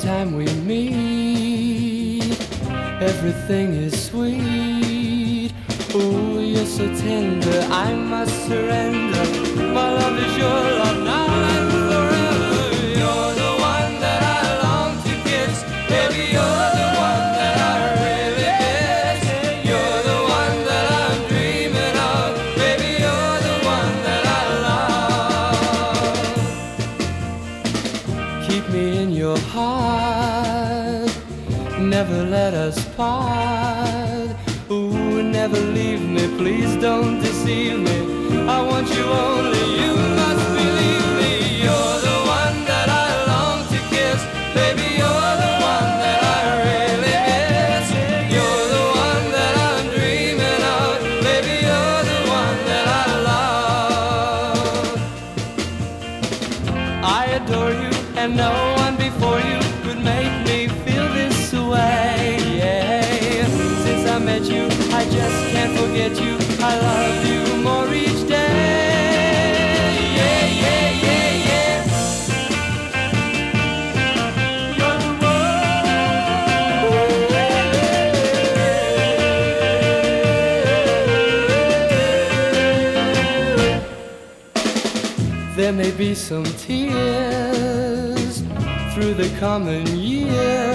time we meet, everything is sweet. Oh, you're so tender, I must surrender. Keep me in your heart, never let us part. Ooh, never leave me, please don't deceive me. I want you only, you must believe me. You're the one that I long to kiss, baby. You're the one that I really miss. You're the one that I'm dreaming of, baby. You're the one that I love. I adore you, and no one before you could make me feel this way. Yeah. Since I met you, I just can't forget you. I love you more each day. Yeah, yeah, yeah, yeah. You're the one. There may be some tears through the coming years.